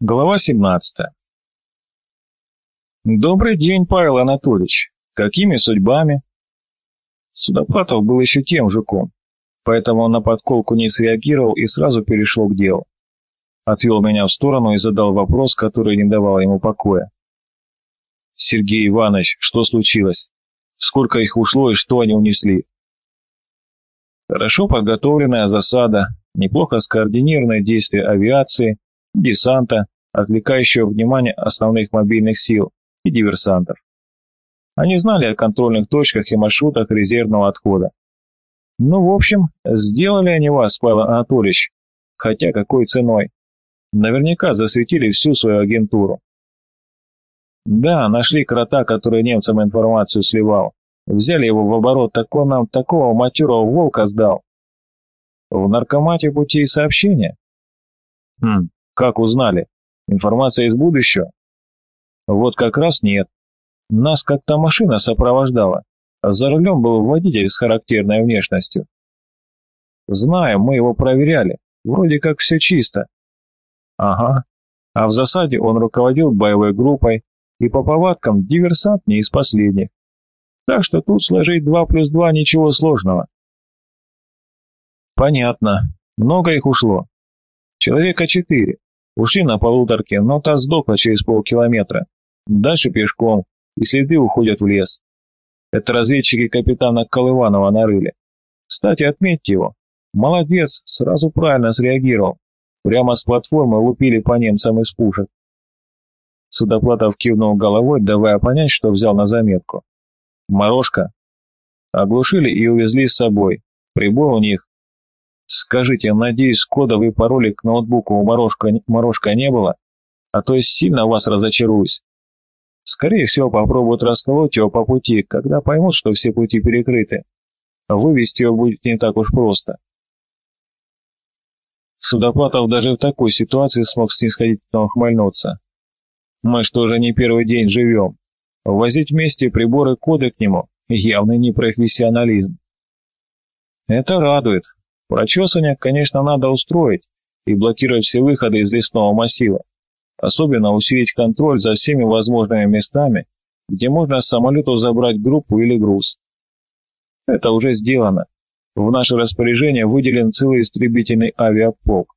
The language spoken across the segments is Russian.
Глава 17. Добрый день, Павел Анатольевич. Какими судьбами? Судоплатов был еще тем жуком, поэтому он на подколку не среагировал и сразу перешел к делу. Отвел меня в сторону и задал вопрос, который не давал ему покоя. Сергей Иванович, что случилось? Сколько их ушло и что они унесли? Хорошо подготовленная засада, неплохо скоординированное действие авиации, десанта, отвлекающего внимание основных мобильных сил и диверсантов. Они знали о контрольных точках и маршрутах резервного отхода. Ну, в общем, сделали они вас, Павел Анатольевич, хотя какой ценой. Наверняка засветили всю свою агентуру. Да, нашли крота, который немцам информацию сливал. Взяли его в оборот, так он нам такого матерого волка сдал. В наркомате путей сообщения? Хм, как узнали? Информация из будущего? Вот как раз нет. Нас как-то машина сопровождала, за рулем был водитель с характерной внешностью. Знаю, мы его проверяли. Вроде как все чисто. Ага. А в засаде он руководил боевой группой и по повадкам диверсант не из последних. Так что тут сложить два плюс два ничего сложного. Понятно. Много их ушло. Человека четыре. Ушли на полуторке, но та сдохла через полкилометра. Дальше пешком, и следы уходят в лес. Это разведчики капитана Колыванова нарыли. Кстати, отметьте его. Молодец, сразу правильно среагировал. Прямо с платформы лупили по немцам из пушек. Судоплатов кивнул головой, давая понять, что взял на заметку. Морошка. Оглушили и увезли с собой. Прибор у них Скажите, надеюсь, кодовый пароль к ноутбуку у Морошка, Морошка не было? А то есть сильно вас разочаруюсь. Скорее всего, попробуют расколоть его по пути, когда поймут, что все пути перекрыты. Вывести его будет не так уж просто. Судоплатов даже в такой ситуации смог снисходительно ухмыльнуться. Мы что же не первый день живем. Возить вместе приборы коды к нему — явный непрофессионализм. Это радует, Прочесывание, конечно, надо устроить и блокировать все выходы из лесного массива. Особенно усилить контроль за всеми возможными местами, где можно с самолету забрать группу или груз. Это уже сделано. В наше распоряжение выделен целый истребительный авиаполк.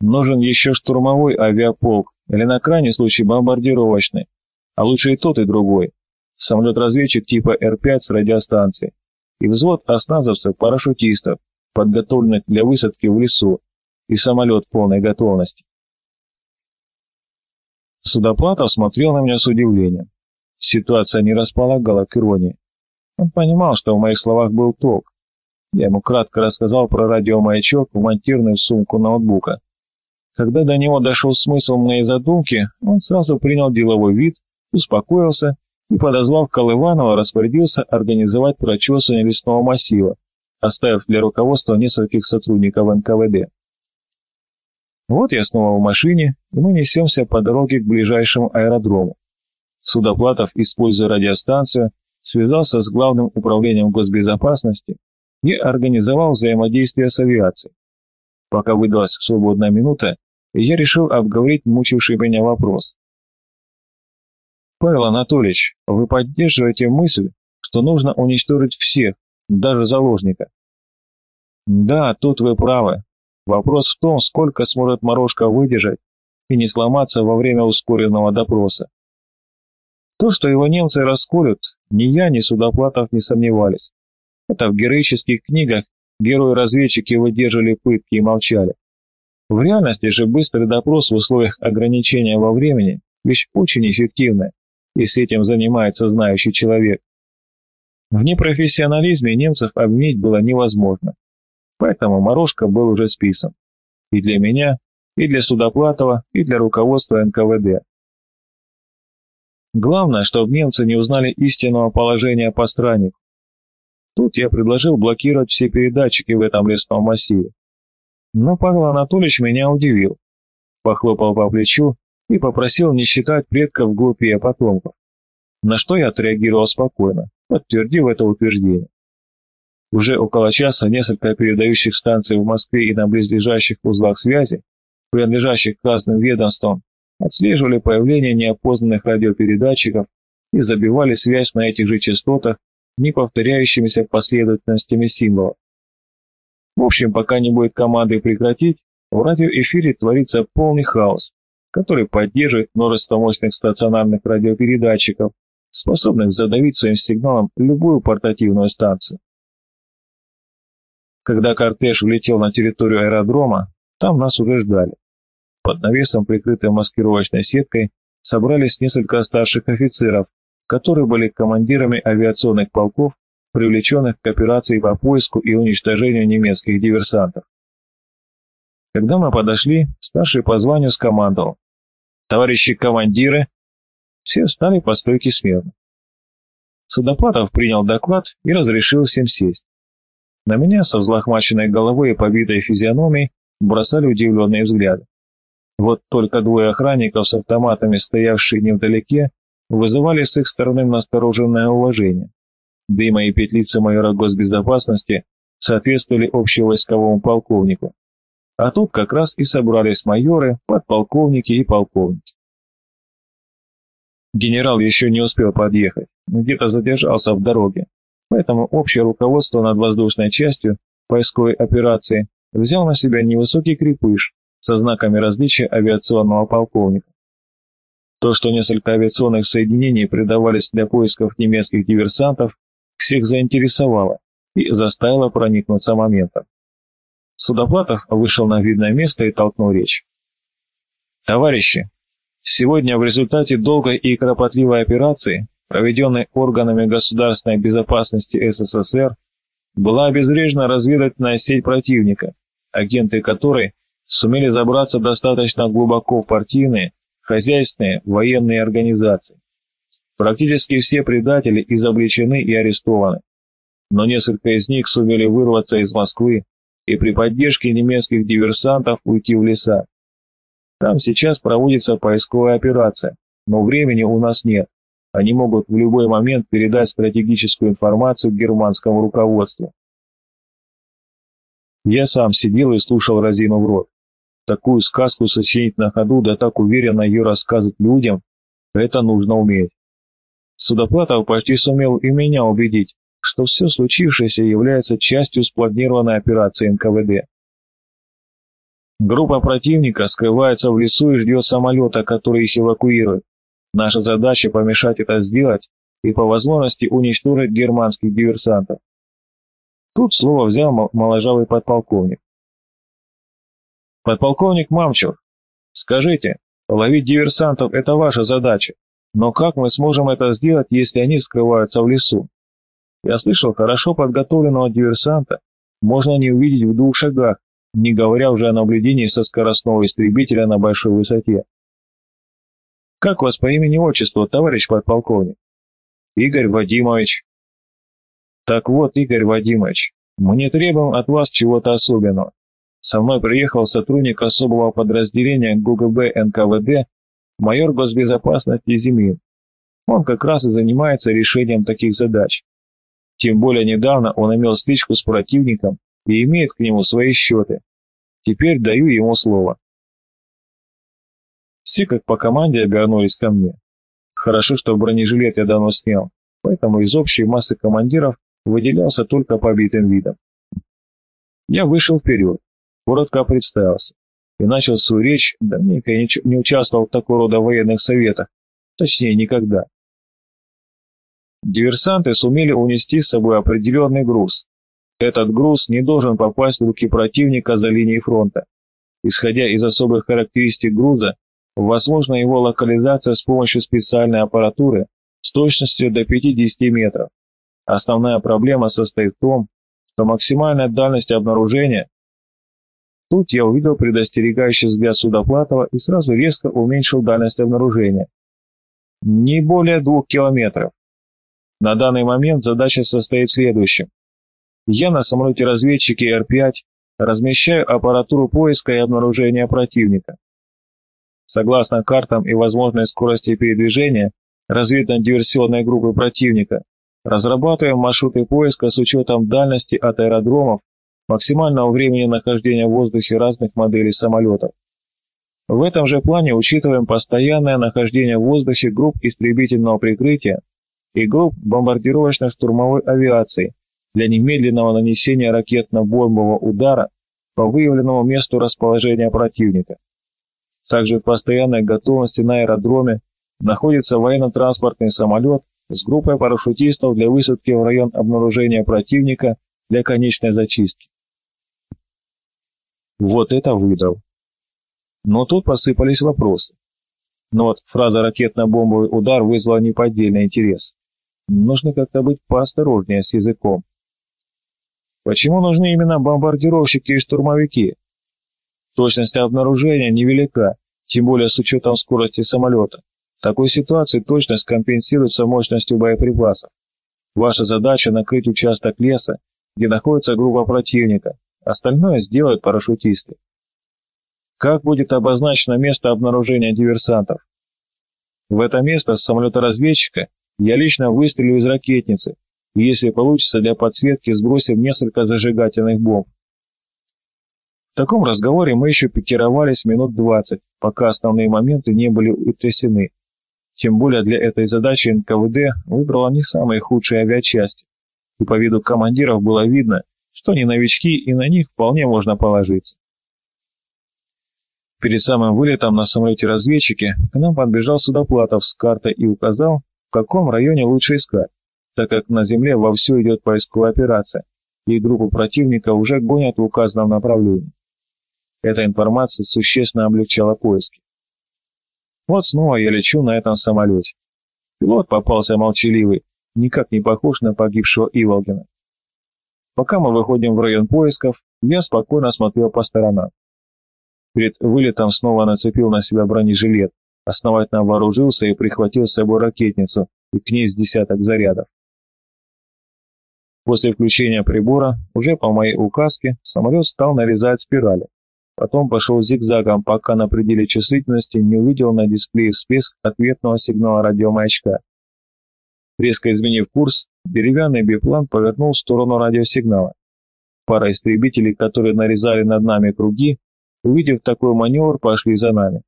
Нужен еще штурмовой авиаполк, или на крайний случай бомбардировочный, а лучше и тот, и другой. Самолет-разведчик типа Р-5 с радиостанцией и взвод осназовцев-парашютистов, подготовленных для высадки в лесу, и самолет полной готовности. Судоплатов смотрел на меня с удивлением. Ситуация не располагала к иронии. Он понимал, что в моих словах был толк. Я ему кратко рассказал про радиомаячок, вмонтированный в сумку ноутбука. Когда до него дошел смысл моей задумки, он сразу принял деловой вид, успокоился и, подозвав Колыванова, распорядился организовать прочесывание лесного массива, оставив для руководства нескольких сотрудников НКВД. Вот я снова в машине, и мы несемся по дороге к ближайшему аэродрому. Судоплатов, используя радиостанцию, связался с Главным управлением госбезопасности и организовал взаимодействие с авиацией. Пока выдалась свободная минута, я решил обговорить мучивший меня вопрос. Павел Анатольевич, вы поддерживаете мысль, что нужно уничтожить всех, даже заложника? Да, тут вы правы. Вопрос в том, сколько сможет Морошка выдержать и не сломаться во время ускоренного допроса. То, что его немцы расколют, ни я, ни Судоплатов не сомневались. Это в героических книгах герои-разведчики выдержали пытки и молчали. В реальности же быстрый допрос в условиях ограничения во времени – вещь очень эффективная если этим занимается знающий человек. В непрофессионализме немцев обвинить было невозможно, поэтому Морошка был уже списан. И для меня, и для Судоплатова, и для руководства НКВД. Главное, чтобы немцы не узнали истинного положения по страннику. Тут я предложил блокировать все передатчики в этом лесном массиве. Но Павел Анатольевич меня удивил. Похлопал по плечу и попросил не считать предков глупее потомков. На что я отреагировал спокойно, подтвердив это утверждение. Уже около часа несколько передающих станций в Москве и на близлежащих узлах связи принадлежащих к разным ведомствам, отслеживали появление неопознанных радиопередатчиков и забивали связь на этих же частотах не повторяющимися последовательностями символов. В общем, пока не будет команды прекратить, в радиоэфире творится полный хаос, который поддерживает множество мощных стационарных радиопередатчиков, способных задавить своим сигналом любую портативную станцию. Когда кортеж влетел на территорию аэродрома, там нас уже ждали. Под навесом, прикрытым маскировочной сеткой, собрались несколько старших офицеров, которые были командирами авиационных полков, привлеченных к операции по поиску и уничтожению немецких диверсантов. Когда мы подошли, старший по званию скомандовал. «Товарищи командиры!» Все встали по стойке смирно. Судопатов принял доклад и разрешил всем сесть. На меня со взлохмаченной головой и побитой физиономией бросали удивленные взгляды. Вот только двое охранников с автоматами, стоявшие невдалеке, вызывали с их стороны настороженное уважение. Да и мои петлицы майора госбезопасности соответствовали общевойсковому полковнику. А тут как раз и собрались майоры, подполковники и полковники. Генерал еще не успел подъехать, где-то задержался в дороге, поэтому общее руководство над воздушной частью поисковой операции взял на себя невысокий крепыш со знаками различия авиационного полковника. То, что несколько авиационных соединений предавались для поисков немецких диверсантов, всех заинтересовало и заставило проникнуться моментом. Судоплатов вышел на видное место и толкнул речь. «Товарищи, сегодня в результате долгой и кропотливой операции, проведенной органами государственной безопасности СССР, была обезврежена разведывательная сеть противника, агенты которой сумели забраться достаточно глубоко в партийные хозяйственные, военные организации. Практически все предатели изобличены и арестованы, но несколько из них сумели вырваться из Москвы и при поддержке немецких диверсантов уйти в леса. Там сейчас проводится поисковая операция, но времени у нас нет. Они могут в любой момент передать стратегическую информацию германскому руководству. Я сам сидел и слушал разину в рот. Такую сказку сочинить на ходу, да так уверенно ее рассказывать людям, это нужно уметь. Судоплатов почти сумел и меня убедить, что все случившееся является частью спланированной операции НКВД. Группа противника скрывается в лесу и ждет самолета, который их эвакуирует. Наша задача помешать это сделать и по возможности уничтожить германских диверсантов. Тут слово взял моложавый подполковник. Подполковник Мамчев, скажите, ловить диверсантов – это ваша задача, но как мы сможем это сделать, если они скрываются в лесу? Я слышал, хорошо подготовленного диверсанта можно не увидеть в двух шагах, не говоря уже о наблюдении со скоростного истребителя на большой высоте. Как вас по имени-отчеству, товарищ подполковник? Игорь Вадимович. Так вот, Игорь Вадимович, мы не требуем от вас чего-то особенного. Со мной приехал сотрудник особого подразделения ГУГБ НКВД, майор госбезопасности Зимин. Он как раз и занимается решением таких задач. Тем более недавно он имел стычку с противником и имеет к нему свои счеты. Теперь даю ему слово. Все как по команде обернулись ко мне. Хорошо, что бронежилет я давно снял, поэтому из общей массы командиров выделялся только побитым видом. Я вышел вперед коротко представился и начал свою речь, давненько я не участвовал в такого рода военных советах, точнее никогда. Диверсанты сумели унести с собой определенный груз. Этот груз не должен попасть в руки противника за линией фронта. Исходя из особых характеристик груза, возможна его локализация с помощью специальной аппаратуры с точностью до 50 метров. Основная проблема состоит в том, что максимальная дальность обнаружения Тут я увидел предостерегающий взгляд Судоплатова и сразу резко уменьшил дальность обнаружения. Не более двух километров. На данный момент задача состоит в следующем. Я на самолете-разведчике Р-5 размещаю аппаратуру поиска и обнаружения противника. Согласно картам и возможной скорости передвижения разведно-диверсионной группы противника, разрабатываем маршруты поиска с учетом дальности от аэродромов максимального времени нахождения в воздухе разных моделей самолетов. В этом же плане учитываем постоянное нахождение в воздухе групп истребительного прикрытия и групп бомбардировочно-штурмовой авиации для немедленного нанесения ракетно-бомбового удара по выявленному месту расположения противника. Также в постоянной готовности на аэродроме находится военно-транспортный самолет с группой парашютистов для высадки в район обнаружения противника для конечной зачистки. Вот это выдал. Но тут посыпались вопросы. Но вот фраза «ракетно-бомбовый удар» вызвала неподдельный интерес. Нужно как-то быть поосторожнее с языком. Почему нужны именно бомбардировщики и штурмовики? Точность обнаружения невелика, тем более с учетом скорости самолета. В такой ситуации точность компенсируется мощностью боеприпасов. Ваша задача накрыть участок леса, где находится группа противника, остальное сделают парашютисты. Как будет обозначено место обнаружения диверсантов? В это место с самолета-разведчика я лично выстрелю из ракетницы, и если получится для подсветки сбросим несколько зажигательных бомб. В таком разговоре мы еще пикировались минут двадцать, пока основные моменты не были утрясены. Тем более для этой задачи НКВД выбрала не самые худшие авиачасти, и по виду командиров было видно, что они новички и на них вполне можно положиться. Перед самым вылетом на самолете-разведчике к нам подбежал Судоплатов с картой и указал, каком районе лучше искать, так как на земле вовсю идет поисковая операция, и группу противника уже гонят в указанном направлении. Эта информация существенно облегчала поиски. Вот снова я лечу на этом самолете. Пилот попался молчаливый, никак не похож на погибшего Иволгина. Пока мы выходим в район поисков, я спокойно смотрел по сторонам. Перед вылетом снова нацепил на себя бронежилет, основательно вооружился и прихватил с собой ракетницу и к ней с десяток зарядов. После включения прибора, уже по моей указке, самолет стал нарезать спирали. Потом пошел зигзагом, пока на пределе чувствительности не увидел на дисплее всплеск ответного сигнала радиомаячка. Резко изменив курс, деревянный биплан повернул в сторону радиосигнала. Пара истребителей, которые нарезали над нами круги, Увидев такой маневр, пошли за нами.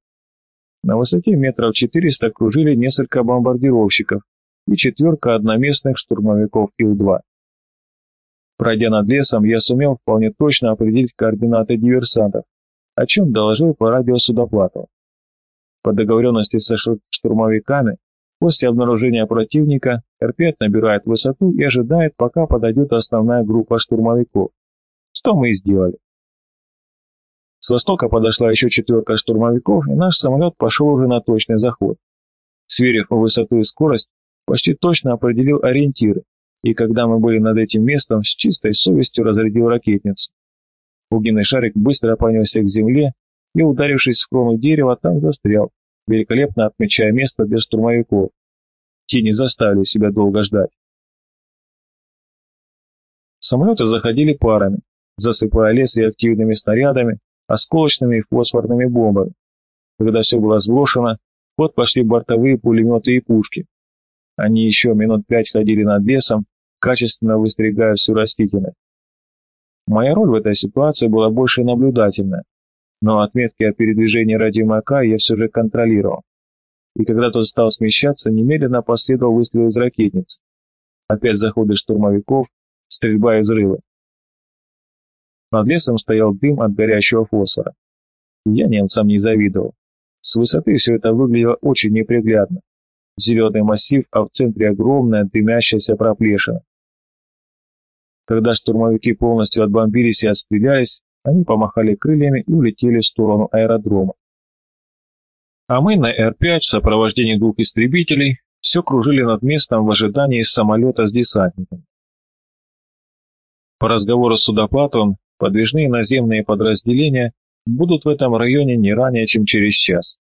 На высоте метров 400 кружили несколько бомбардировщиков и четверка одноместных штурмовиков Ил-2. Пройдя над лесом, я сумел вполне точно определить координаты диверсантов, о чем доложил по радио Судоплатову. По договоренности со штурмовиками, после обнаружения противника, Р-5 набирает высоту и ожидает, пока подойдет основная группа штурмовиков. Что мы и сделали. С востока подошла еще четверка штурмовиков, и наш самолет пошел уже на точный заход. Сверив высоту и скорость, почти точно определил ориентиры, и когда мы были над этим местом, с чистой совестью разрядил ракетницу. Огненный шарик быстро понесся к земле и, ударившись в крону дерева, там застрял, великолепно отмечая место для штурмовиков. Те не заставили себя долго ждать. Самолеты заходили парами, засыпая лес реактивными снарядами, осколочными и фосфорными бомбами. Когда все было сброшено, вот пошли бортовые пулеметы и пушки. Они еще минут пять ходили над лесом, качественно выстригая всю растительность. Моя роль в этой ситуации была больше наблюдательная, но отметки о передвижении радиомака я все же контролировал. И когда тот стал смещаться, немедленно последовал выстрел из ракетницы. Опять заходы штурмовиков, стрельба и взрывы. Над лесом стоял дым от горящего фосфора. Я немцам не завидовал. С высоты все это выглядело очень неприглядно. Зеленый массив, а в центре огромная дымящаяся проплешина. Когда штурмовики полностью отбомбились и отстрелялись, они помахали крыльями и улетели в сторону аэродрома. А мы на Р-5 в сопровождении двух истребителей все кружили над местом в ожидании самолета с десантниками. По разговору с Судоплатовым Подвижные наземные подразделения будут в этом районе не ранее, чем через час.